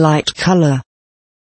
light color.